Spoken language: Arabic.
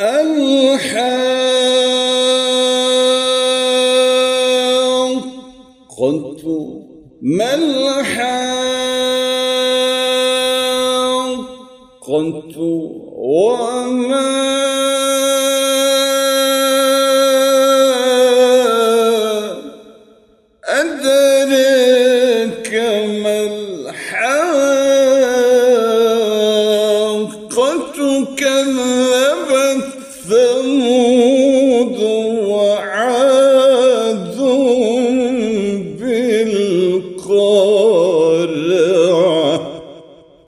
الحاقة ما الحاقة وما أدرك ما الحاقة كذبت ثمود وعاد بالقارعة